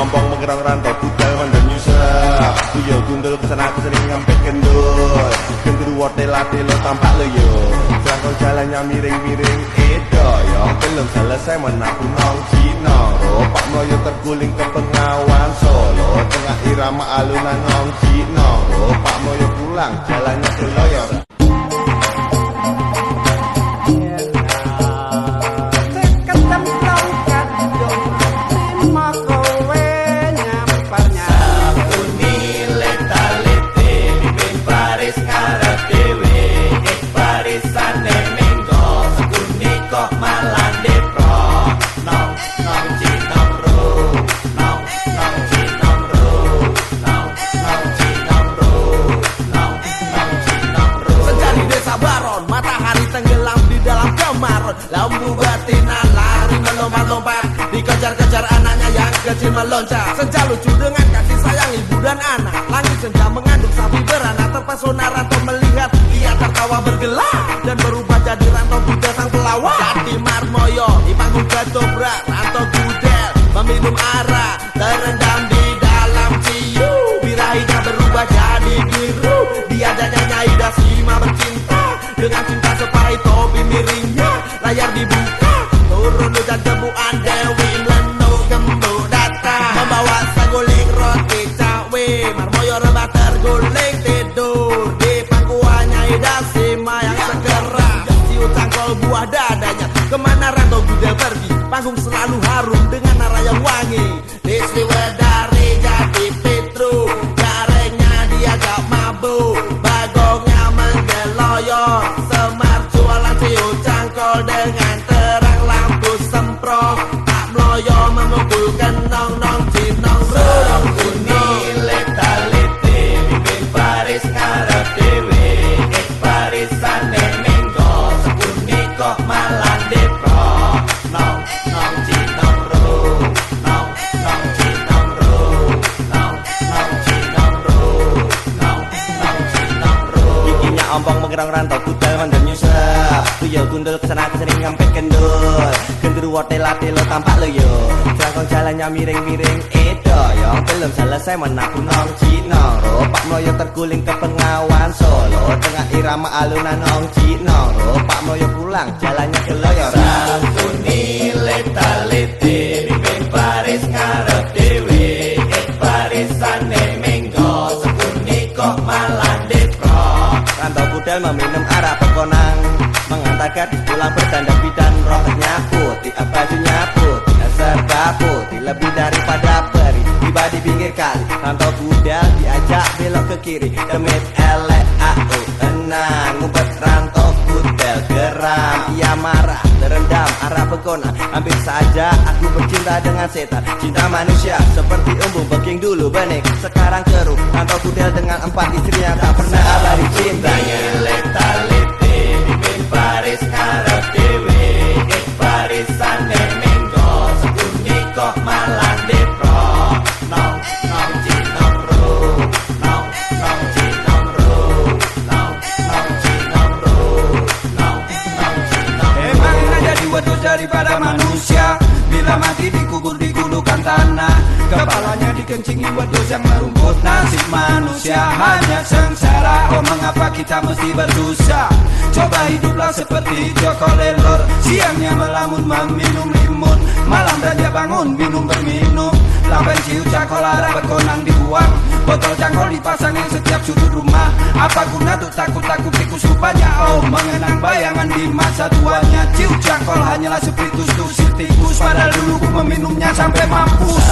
ompong mengerang rantau budal mandang nyusap Kuyo gundul kesana kesini ngampet kendul Gendru wortel lati lo tampak lo yo. Selangkau jalannya miring-miring Edo yo. Belum selesai menaku nong Cino Ropak meloyo terguling ke pengawan Solo. Tengah irama alunan nong Cino Ropak meloyo pulang jalannya Lambu betina lari melompat-lompat. Dikejar-kejar anaknya yang kecil meloncat. Senja lucu dengan kasih sayang ibu dan anak. Langit senja mengandung sapi beranak. Terpesona rantau melihat Dia tertawa bergelar. Dan berubah jadi rantau kuda sang pelawak. Jadi marmoyo di panggung ketoprak Rantau kudel meminum arak Terendam di dalam ciu Birahinya berubah jadi biru dibuka Turun hujan temuan Dewi Melenu gembu datang Membawa saguling roti cawe. Marmoyo rebah terguling tidur. Di pangkuannya Ida Sima yang segera. Siu cangkol buah dadanya. Ke mana rantau gudel pergi? Panggung selalu harum dengan arah yang wangi Mengerang rantau budal mandang nyusap Kuyo gundul kesana kesini ngampet kendul Gendru wortel lati lo tampak lo yo. Selangkau jalannya miring-miring Edo yo. Belum selesai menaku nong Cino Ropak meloyo terguling ke pengawan Solo. Tengah irama alunan nong Cino Ropak meloyo pulang jalannya ke loyoran Unile talite bibin gadis pulang berdandan bidan Rohnya putih, bajunya putih Serba putih, lebih daripada peri. Tiba di pinggir kali Rantau budal diajak belok ke kiri. Demit elek au enang Ngumpet rantau budal geram. Ia marah, terendam arah pekona. Hampir saja aku bercinta dengan setan. Cinta manusia seperti umbung beking dulu benik Sekarang keruh Rantau budal dengan empat istrinya Tak pernah abadi cintanya dikencingi wedus yang merumput Nasib manusia. Hanya sengsara Oh mengapa kita mesti bersusah Coba hiduplah seperti Joko Lelor. Siangnya melamun meminum limun Malam dia bangun minum berminum. Lapen ciu cangkol arah berkonang dibuang. Botol cangkol dipasang yang setiap sudut rumah. Apa guna tuh takut-takut tikus rupanya? Oh mengenang bayangan di masa tuanya. Ciu cangkol hanyalah spiritus tusir tikus. Padahal dulu ku meminumnya sampai mampus